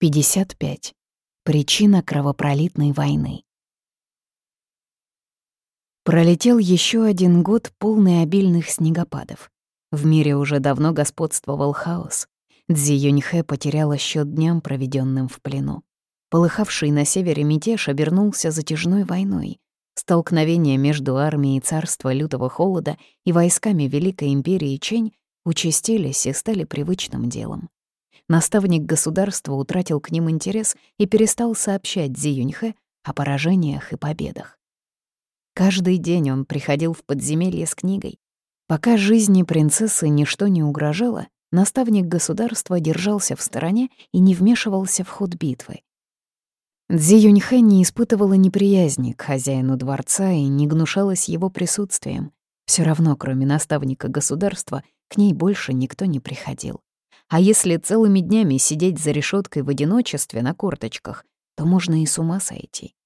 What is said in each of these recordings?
55. Причина кровопролитной войны. Пролетел еще один год, полный обильных снегопадов. В мире уже давно господствовал хаос. Цзи Юньхэ потеряла счет дням, проведенным в плену. Полыхавший на севере мятеж обернулся затяжной войной. Столкновения между армией царства лютого холода и войсками Великой империи Чень участились и стали привычным делом. Наставник государства утратил к ним интерес и перестал сообщать Зи Юньхэ о поражениях и победах. Каждый день он приходил в подземелье с книгой. Пока жизни принцессы ничто не угрожало, наставник государства держался в стороне и не вмешивался в ход битвы. Цзи Юньхэ не испытывала неприязни к хозяину дворца и не гнушалась его присутствием. Все равно, кроме наставника государства, к ней больше никто не приходил. А если целыми днями сидеть за решеткой в одиночестве на корточках, то можно и с ума сойти.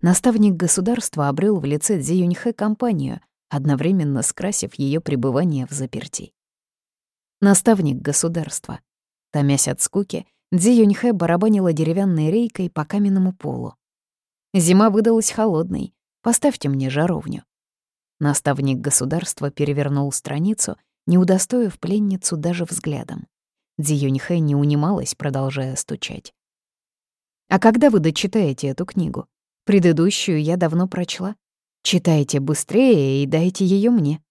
Наставник государства обрел в лице Цзи Юньхэ компанию, одновременно скрасив ее пребывание в заперти. Наставник государства. Томясь от скуки, Цзи Юньхэ барабанила деревянной рейкой по каменному полу. Зима выдалась холодной. Поставьте мне жаровню. Наставник государства перевернул страницу, не удостоив пленницу даже взглядом. Дзи Юньхэ не унималась, продолжая стучать. «А когда вы дочитаете эту книгу? Предыдущую я давно прочла. Читайте быстрее и дайте ее мне.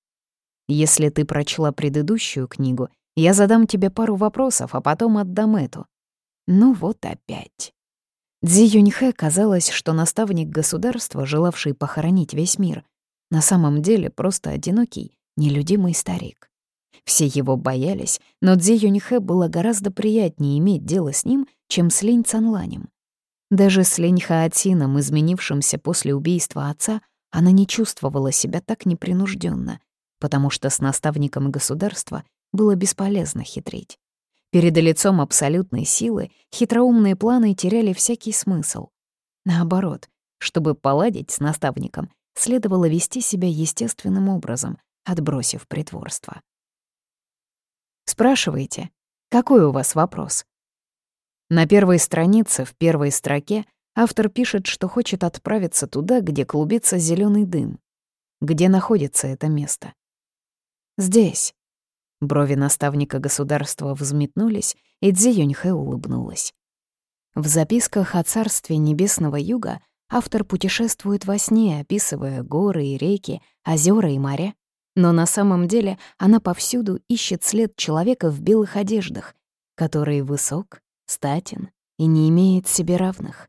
Если ты прочла предыдущую книгу, я задам тебе пару вопросов, а потом отдам эту. Ну вот опять». Дзи Юньхэ казалось, что наставник государства, желавший похоронить весь мир, на самом деле просто одинокий, нелюдимый старик. Все его боялись, но Цзи Юньхэ было гораздо приятнее иметь дело с ним, чем с Линь Цанланем. Даже с Линь Хаотином, изменившимся после убийства отца, она не чувствовала себя так непринужденно, потому что с наставником государства было бесполезно хитрить. Перед лицом абсолютной силы хитроумные планы теряли всякий смысл. Наоборот, чтобы поладить с наставником, следовало вести себя естественным образом, отбросив притворство. Спрашивайте, какой у вас вопрос? На первой странице, в первой строке, автор пишет, что хочет отправиться туда, где клубится зеленый дым. Где находится это место? Здесь. Брови наставника государства взметнулись, и Цзи улыбнулась. В записках о царстве Небесного Юга автор путешествует во сне, описывая горы и реки, озера и моря, но на самом деле она повсюду ищет след человека в белых одеждах, который высок, статен и не имеет себе равных.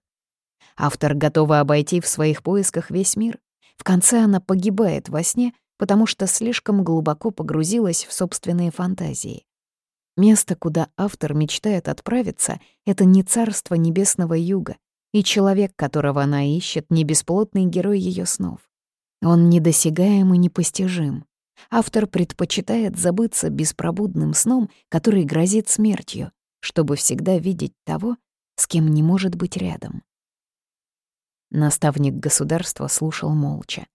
Автор готова обойти в своих поисках весь мир. В конце она погибает во сне, потому что слишком глубоко погрузилась в собственные фантазии. Место, куда автор мечтает отправиться, — это не царство небесного юга, и человек, которого она ищет, не бесплотный герой ее снов. Он недосягаем и непостижим. Автор предпочитает забыться беспробудным сном, который грозит смертью, чтобы всегда видеть того, с кем не может быть рядом. Наставник государства слушал молча.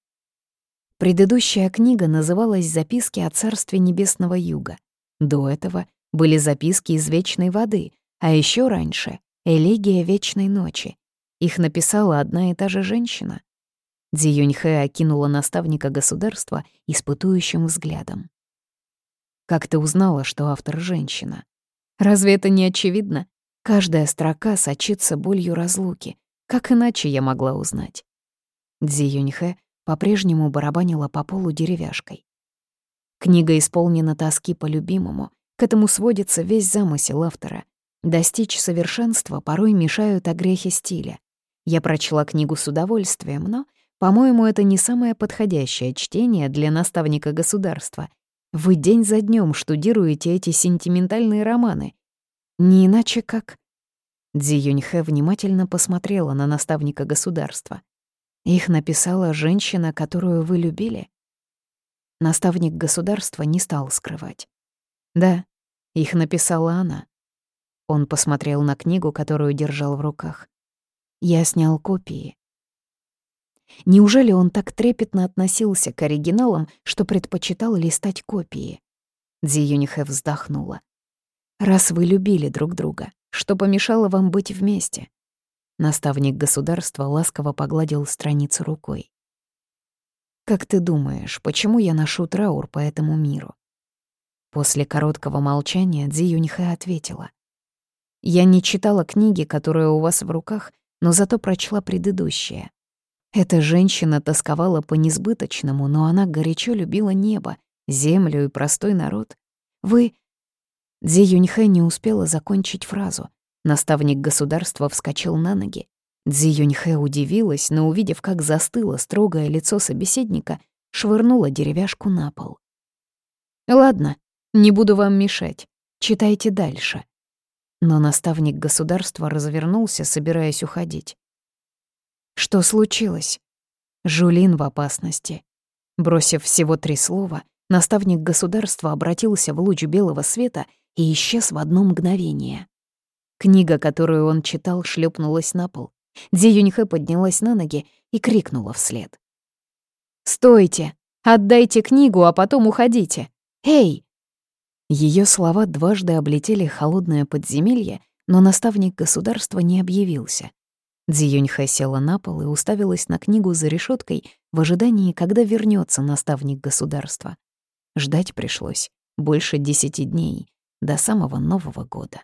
Предыдущая книга называлась «Записки о царстве небесного юга». До этого были записки из вечной воды, а еще раньше — элегия вечной ночи. Их написала одна и та же женщина. Дзи Юньхэ окинула наставника государства испытующим взглядом. «Как ты узнала, что автор — женщина? Разве это не очевидно? Каждая строка сочится болью разлуки. Как иначе я могла узнать?» Дзи Юньхэ по-прежнему барабанила по полу деревяшкой. Книга исполнена тоски по любимому. К этому сводится весь замысел автора. Достичь совершенства порой мешают огрехи стиля. Я прочла книгу с удовольствием, но по-моему, это не самое подходящее чтение для наставника государства. Вы день за днем штудируете эти сентиментальные романы. Не иначе как... Дзи Юньхэ внимательно посмотрела на наставника государства. Их написала женщина, которую вы любили? Наставник государства не стал скрывать. Да, их написала она. Он посмотрел на книгу, которую держал в руках. Я снял копии. Неужели он так трепетно относился к оригиналам, что предпочитал листать копии? Дзи Юнихэ вздохнула. «Раз вы любили друг друга, Что помешало вам быть вместе?» Наставник государства ласково погладил страницу рукой. «Как ты думаешь, почему я ношу траур по этому миру?» После короткого молчания Дзи Юньхэ ответила. «Я не читала книги, которая у вас в руках, но зато прочла предыдущие. Эта женщина тосковала по несбыточному, но она горячо любила небо, землю и простой народ. Вы...» Дзи Юньхэ не успела закончить фразу. Наставник государства вскочил на ноги. Дзи Юньхэ удивилась, но, увидев, как застыло строгое лицо собеседника, швырнула деревяшку на пол. «Ладно, не буду вам мешать. Читайте дальше». Но наставник государства развернулся, собираясь уходить. Что случилось? Жулин в опасности. Бросив всего три слова, наставник государства обратился в луч белого света и исчез в одно мгновение. Книга, которую он читал, шлепнулась на пол. Дзи Юньхэ поднялась на ноги и крикнула вслед. «Стойте! Отдайте книгу, а потом уходите! Эй!» Ее слова дважды облетели холодное подземелье, но наставник государства не объявился. Дзиюньхэ села на пол и уставилась на книгу за решеткой в ожидании, когда вернется наставник государства. Ждать пришлось больше десяти дней, до самого Нового года.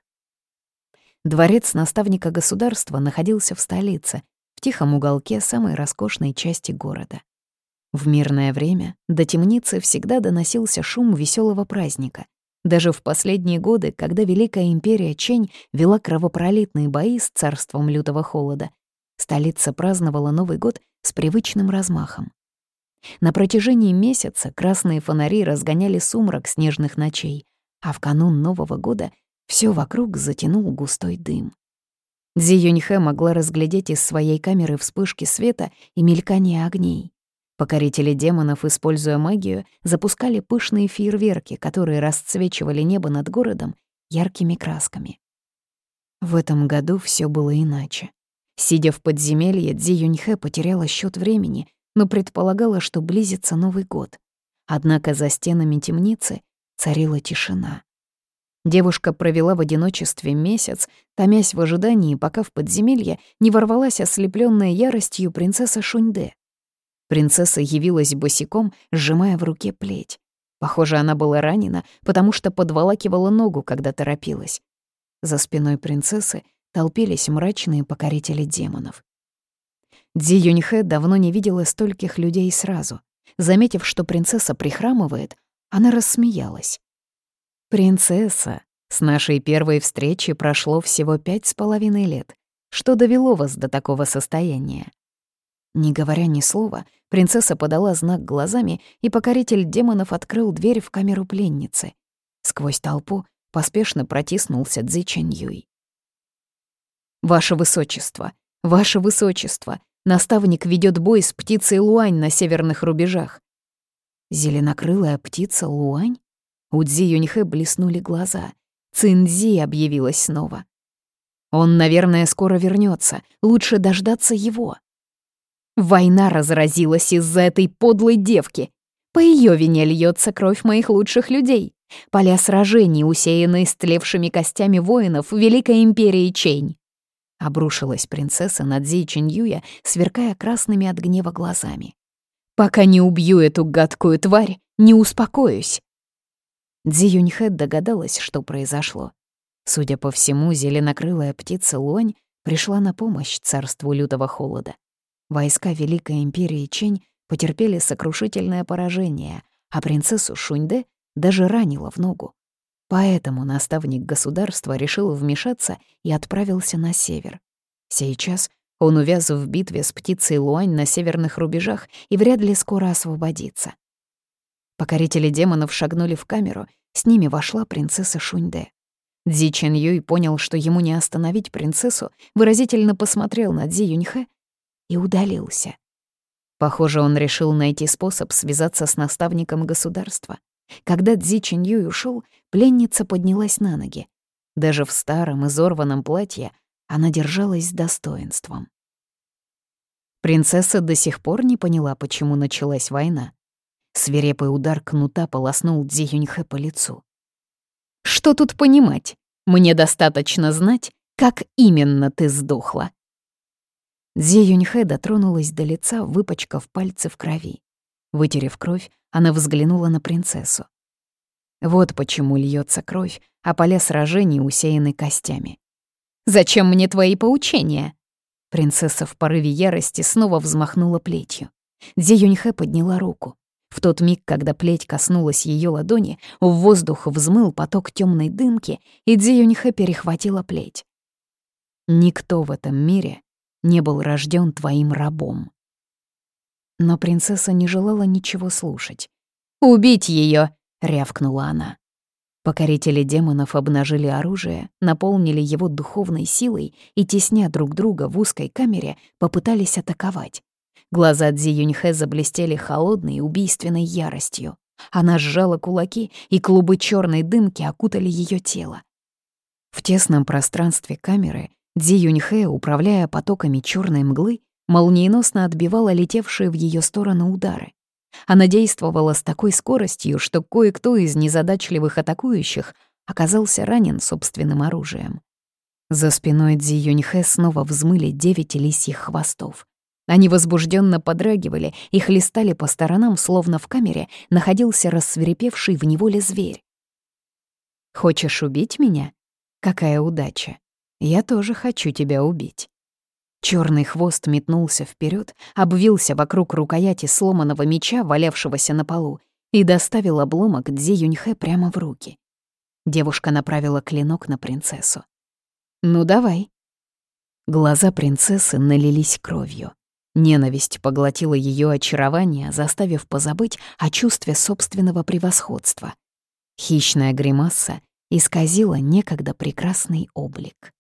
Дворец наставника государства находился в столице, в тихом уголке самой роскошной части города. В мирное время до темницы всегда доносился шум веселого праздника. Даже в последние годы, когда Великая империя Чень вела кровопролитные бои с царством лютого холода, столица праздновала Новый год с привычным размахом. На протяжении месяца красные фонари разгоняли сумрак снежных ночей, а в канун Нового года все вокруг затянул густой дым. Дзи Юньхэ могла разглядеть из своей камеры вспышки света и мелькание огней. Покорители демонов, используя магию, запускали пышные фейерверки, которые расцвечивали небо над городом яркими красками. В этом году все было иначе. Сидя в подземелье, Дзи Юньхэ потеряла счет времени, но предполагала, что близится Новый год. Однако за стенами темницы царила тишина. Девушка провела в одиночестве месяц, томясь в ожидании, пока в подземелье не ворвалась ослепленная яростью принцесса Шуньде. Принцесса явилась босиком, сжимая в руке плеть. Похоже, она была ранена, потому что подволакивала ногу, когда торопилась. За спиной принцессы толпились мрачные покорители демонов. Дзи Юньхэ давно не видела стольких людей сразу. Заметив, что принцесса прихрамывает, она рассмеялась. «Принцесса, с нашей первой встречи прошло всего пять с половиной лет. Что довело вас до такого состояния?» Не говоря ни слова, принцесса подала знак глазами, и покоритель демонов открыл дверь в камеру пленницы. Сквозь толпу поспешно протиснулся Цзи Чэнь Юй. «Ваше Высочество! Ваше Высочество! Наставник ведет бой с птицей Луань на северных рубежах!» Зеленокрылая птица Луань? У Цзи Юньхэ блеснули глаза. Цинзи объявилась снова. «Он, наверное, скоро вернется. Лучше дождаться его!» Война разразилась из-за этой подлой девки. По ее вине льется кровь моих лучших людей. Поля сражений, усеянные стлевшими костями воинов Великой Империи Чень. Обрушилась принцесса над Зи Чиньюя, сверкая красными от гнева глазами. «Пока не убью эту гадкую тварь, не успокоюсь!» Дзи Юньхэ догадалась, что произошло. Судя по всему, зеленокрылая птица Лонь пришла на помощь царству лютого холода. Войска Великой Империи Чень потерпели сокрушительное поражение, а принцессу Шуньде даже ранило в ногу. Поэтому наставник государства решил вмешаться и отправился на север. Сейчас он увяз в битве с птицей Луань на северных рубежах и вряд ли скоро освободится. Покорители демонов шагнули в камеру, с ними вошла принцесса Шуньде. Дзи Чен Юй понял, что ему не остановить принцессу, выразительно посмотрел на Дзи Юньхэ и удалился. Похоже, он решил найти способ связаться с наставником государства. Когда Дзи Чиньюй ушел, пленница поднялась на ноги. Даже в старом изорванном платье она держалась с достоинством. Принцесса до сих пор не поняла, почему началась война. Свирепый удар кнута полоснул Дзи Юньхэ по лицу. «Что тут понимать? Мне достаточно знать, как именно ты сдохла». Дзи Юньхэ дотронулась до лица, выпачкав пальцы в крови. Вытерев кровь, она взглянула на принцессу. Вот почему льется кровь, а поля сражений усеяны костями. «Зачем мне твои поучения?» Принцесса в порыве ярости снова взмахнула плетью. Дзи Юньхэ подняла руку. В тот миг, когда плеть коснулась ее ладони, в воздух взмыл поток темной дымки, и Дзи Юньхэ перехватила плеть. «Никто в этом мире не был рожден твоим рабом». Но принцесса не желала ничего слушать. «Убить ее! рявкнула она. Покорители демонов обнажили оружие, наполнили его духовной силой и, тесня друг друга в узкой камере, попытались атаковать. Глаза Дзи Юньхэ заблестели холодной убийственной яростью. Она сжала кулаки, и клубы черной дымки окутали ее тело. В тесном пространстве камеры Дзи Юньхэ, управляя потоками черной мглы, молниеносно отбивала летевшие в ее сторону удары. Она действовала с такой скоростью, что кое-кто из незадачливых атакующих оказался ранен собственным оружием. За спиной Дзи Юньхэ снова взмыли девять лисьих хвостов. Они возбужденно подрагивали и хлестали по сторонам, словно в камере находился рассверепевший в неволе зверь. «Хочешь убить меня? Какая удача! Я тоже хочу тебя убить». Черный хвост метнулся вперед, обвился вокруг рукояти сломанного меча, валявшегося на полу, и доставил обломок Дзи Юньхэ прямо в руки. Девушка направила клинок на принцессу. «Ну давай». Глаза принцессы налились кровью. Ненависть поглотила ее очарование, заставив позабыть о чувстве собственного превосходства. Хищная гримаса исказила некогда прекрасный облик.